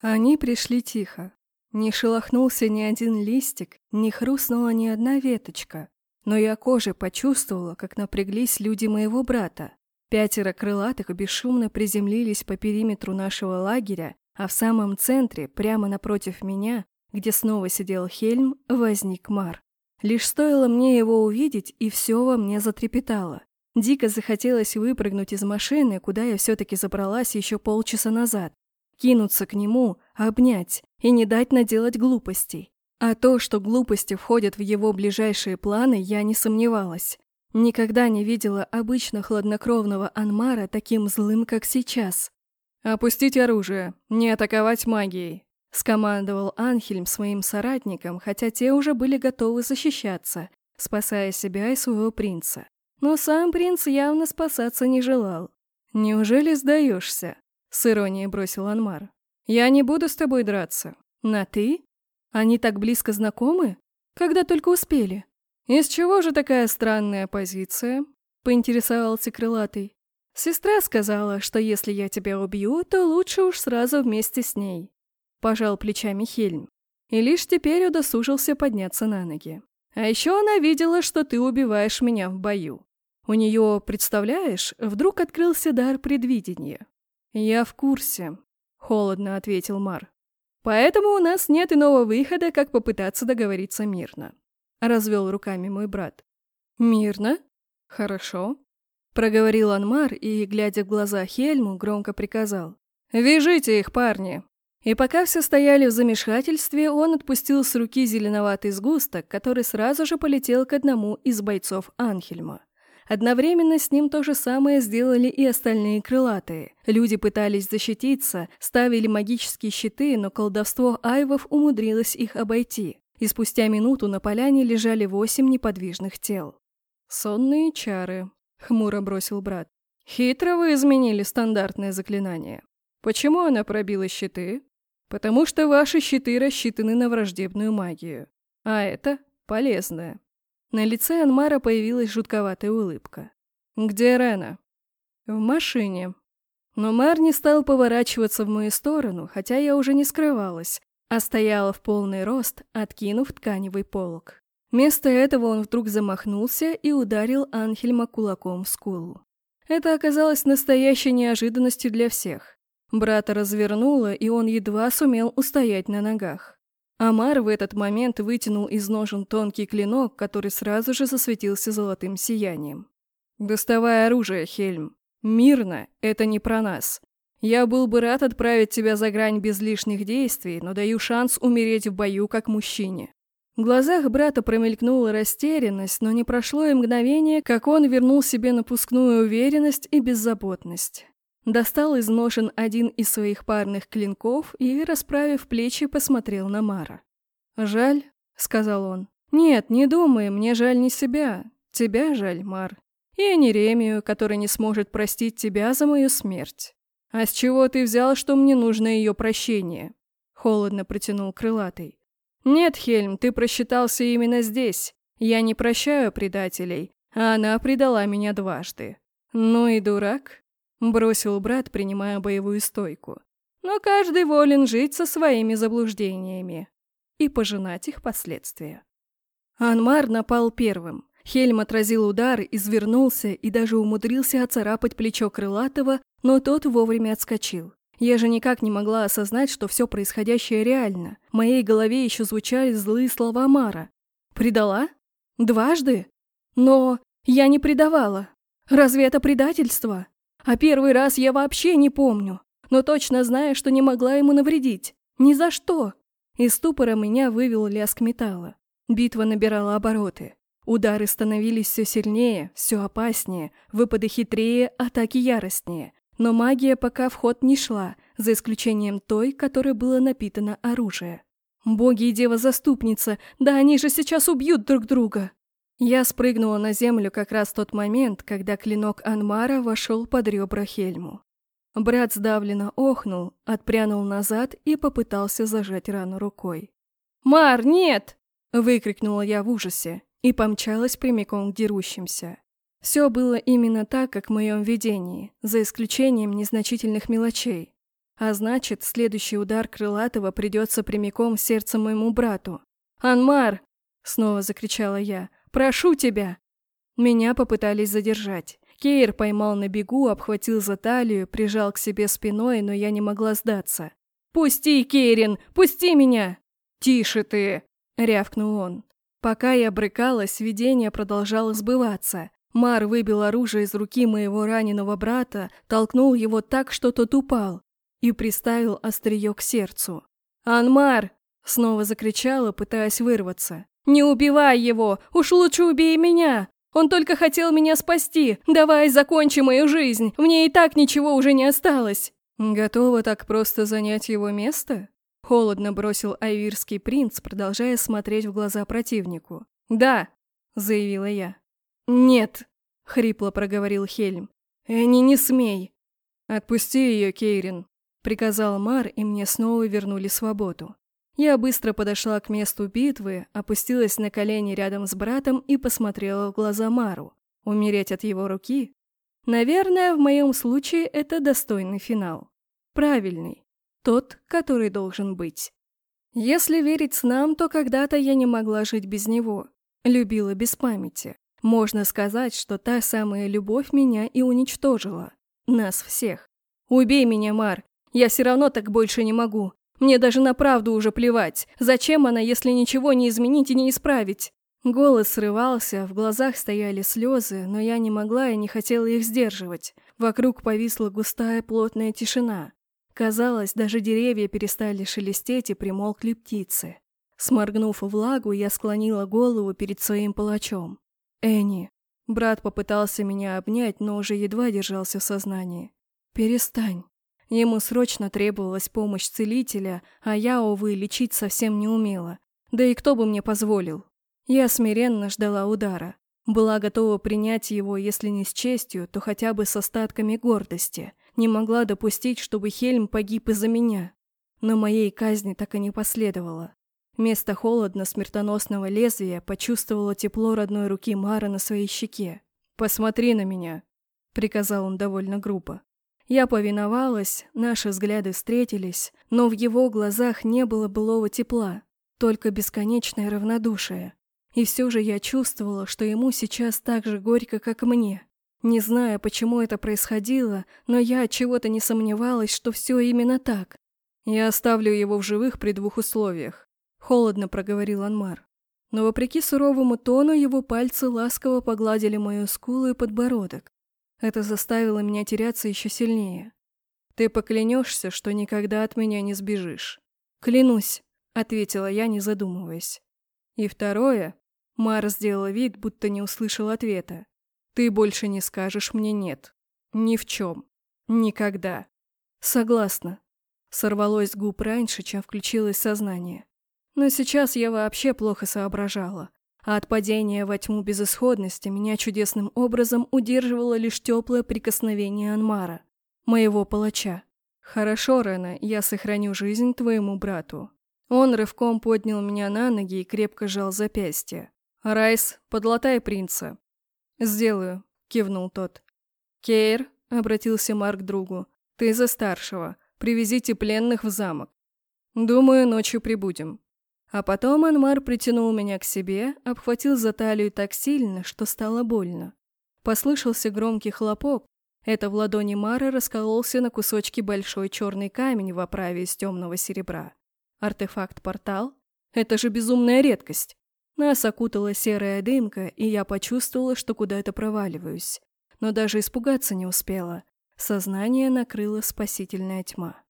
Они пришли тихо. Не шелохнулся ни один листик, не хрустнула ни одна веточка. Но я кожей почувствовала, как напряглись люди моего брата. Пятеро крылатых бесшумно приземлились по периметру нашего лагеря, а в самом центре, прямо напротив меня, где снова сидел Хельм, возник Мар. Лишь стоило мне его увидеть, и все во мне затрепетало. Дико захотелось выпрыгнуть из машины, куда я все-таки забралась еще полчаса назад, кинуться к нему, обнять и не дать наделать глупостей. А то, что глупости входят в его ближайшие планы, я не сомневалась. Никогда не видела обычно хладнокровного Анмара таким злым, как сейчас. «Опустить оружие, не атаковать магией», — скомандовал Анхельм своим соратникам, хотя те уже были готовы защищаться, спасая себя и своего принца. Но сам принц явно спасаться не желал. «Неужели сдаешься?» — с иронией бросил Анмар. «Я не буду с тобой драться. На «ты»? Они так близко знакомы? Когда только успели?» «Из чего же такая странная позиция?» — поинтересовался Крылатый. «Сестра сказала, что если я тебя убью, то лучше уж сразу вместе с ней». Пожал плечами Хельм. И лишь теперь удосужился подняться на ноги. «А еще она видела, что ты убиваешь меня в бою. У нее, представляешь, вдруг открылся дар предвидения. «Я в курсе», — холодно ответил Мар. «Поэтому у нас нет иного выхода, как попытаться договориться мирно», — развел руками мой брат. «Мирно? Хорошо», — проговорил Анмар и, глядя в глаза Хельму, громко приказал. «Вяжите их, парни!» И пока все стояли в замешательстве, он отпустил с руки зеленоватый сгусток, который сразу же полетел к одному из бойцов Анхельма. Одновременно с ним то же самое сделали и остальные крылатые. Люди пытались защититься, ставили магические щиты, но колдовство айвов умудрилось их обойти. И спустя минуту на поляне лежали восемь неподвижных тел. «Сонные чары», — хмуро бросил брат. «Хитро вы изменили стандартное заклинание. Почему она пробила щиты? Потому что ваши щиты рассчитаны на враждебную магию. А это полезное. На лице Анмара появилась жутковатая улыбка. «Где Рена?» «В машине». Но Мар не стал поворачиваться в мою сторону, хотя я уже не скрывалась, а стояла в полный рост, откинув тканевый полог. Вместо этого он вдруг замахнулся и ударил Анхельма кулаком в скулу. Это оказалось настоящей неожиданностью для всех. Брата развернуло, и он едва сумел устоять на ногах. Амар в этот момент вытянул из ножен тонкий клинок, который сразу же засветился золотым сиянием. «Доставай оружие, Хельм. Мирно, это не про нас. Я был бы рад отправить тебя за грань без лишних действий, но даю шанс умереть в бою как мужчине». В глазах брата промелькнула растерянность, но не прошло и мгновение, как он вернул себе напускную уверенность и беззаботность. Достал из ножен один из своих парных клинков и, расправив плечи, посмотрел на Мара. «Жаль», — сказал он. «Нет, не думай, мне жаль не себя. Тебя жаль, Мар. И Неремию, который не сможет простить тебя за мою смерть. А с чего ты взял, что мне нужно ее прощение?» Холодно протянул крылатый. «Нет, Хельм, ты просчитался именно здесь. Я не прощаю предателей, а она предала меня дважды. Ну и дурак. Бросил брат, принимая боевую стойку. Но каждый волен жить со своими заблуждениями и пожинать их последствия. Анмар напал первым. Хельм отразил удар, извернулся и даже умудрился оцарапать плечо крылатого, но тот вовремя отскочил. Я же никак не могла осознать, что все происходящее реально. В моей голове еще звучали злые слова Мара. «Предала? Дважды? Но я не предавала. Разве это предательство?» А первый раз я вообще не помню, но точно знаю, что не могла ему навредить. Ни за что. Из ступора меня вывел лязг металла. Битва набирала обороты. Удары становились все сильнее, все опаснее, выпады хитрее, атаки яростнее. Но магия пока в ход не шла, за исключением той, которой было напитано оружие. Боги и дева-заступница, да они же сейчас убьют друг друга. Я спрыгнула на землю как раз в тот момент, когда клинок Анмара вошел под ребра Хельму. Брат сдавленно охнул, отпрянул назад и попытался зажать рану рукой. «Мар, нет!» – выкрикнула я в ужасе и помчалась прямиком к дерущимся. Все было именно так, как в моем видении, за исключением незначительных мелочей. А значит, следующий удар Крылатого придется прямиком в сердце моему брату. «Анмар!» — снова закричала я. «Прошу тебя!» Меня попытались задержать. Кейр поймал на бегу, обхватил за талию, прижал к себе спиной, но я не могла сдаться. «Пусти, Кейрин! Пусти меня!» «Тише ты!» — рявкнул он. Пока я брыкалась, видение продолжало сбываться. Мар выбил оружие из руки моего раненого брата, толкнул его так, что тот упал, и приставил острие к сердцу. «Анмар!» — снова закричала, пытаясь вырваться. «Не убивай его! Уж лучше убей меня! Он только хотел меня спасти! Давай закончи мою жизнь! Мне и так ничего уже не осталось!» «Готова так просто занять его место?» Холодно бросил айвирский принц, продолжая смотреть в глаза противнику. «Да!» — заявила я. «Нет!» — хрипло проговорил Хельм. «Энни, не смей!» «Отпусти ее, Кейрин!» — приказал Мар, и мне снова вернули свободу. Я быстро подошла к месту битвы, опустилась на колени рядом с братом и посмотрела в глаза Мару. Умереть от его руки? Наверное, в моем случае это достойный финал. Правильный. Тот, который должен быть. Если верить снам, то когда-то я не могла жить без него. Любила без памяти. Можно сказать, что та самая любовь меня и уничтожила. Нас всех. Убей меня, Мар. Я все равно так больше не могу. Мне даже на правду уже плевать. Зачем она, если ничего не изменить и не исправить? Голос срывался, в глазах стояли слезы, но я не могла и не хотела их сдерживать. Вокруг повисла густая плотная тишина. Казалось, даже деревья перестали шелестеть и примолкли птицы. Сморгнув влагу, я склонила голову перед своим палачом. «Энни». Брат попытался меня обнять, но уже едва держался в сознании. «Перестань». Ему срочно требовалась помощь целителя, а я, увы, лечить совсем не умела. Да и кто бы мне позволил? Я смиренно ждала удара. Была готова принять его, если не с честью, то хотя бы с остатками гордости. Не могла допустить, чтобы Хельм погиб из-за меня. Но моей казни так и не последовало. Вместо холодно смертоносного лезвия почувствовала тепло родной руки Мара на своей щеке. «Посмотри на меня», — приказал он довольно грубо. Я повиновалась, наши взгляды встретились, но в его глазах не было былого тепла, только бесконечное равнодушие. И все же я чувствовала, что ему сейчас так же горько, как мне. Не знаю, почему это происходило, но я от чего-то не сомневалась, что все именно так. Я оставлю его в живых при двух условиях, холодно проговорил Анмар. Но вопреки суровому тону его пальцы ласково погладили мою скулу и подбородок. Это заставило меня теряться еще сильнее. Ты поклянешься, что никогда от меня не сбежишь. Клянусь, ответила я, не задумываясь. И второе, Мар сделал вид, будто не услышал ответа. Ты больше не скажешь мне «нет». Ни в чем. Никогда. Согласна. Сорвалось с губ раньше, чем включилось сознание. Но сейчас я вообще плохо соображала. А от падения во тьму безысходности меня чудесным образом удерживало лишь теплое прикосновение Анмара, моего палача. «Хорошо, Рена, я сохраню жизнь твоему брату». Он рывком поднял меня на ноги и крепко сжал запястье. «Райс, подлатай принца. «Сделаю», — кивнул тот. «Кейр», — обратился Марк к другу, — «ты за старшего. Привезите пленных в замок. Думаю, ночью прибудем». А потом Анмар притянул меня к себе, обхватил за талию так сильно, что стало больно. Послышался громкий хлопок. Это в ладони Мара раскололся на кусочки большой черный камень в оправе из темного серебра. Артефакт-портал? Это же безумная редкость. Нас окутала серая дымка, и я почувствовала, что куда-то проваливаюсь. Но даже испугаться не успела. Сознание накрыла спасительная тьма.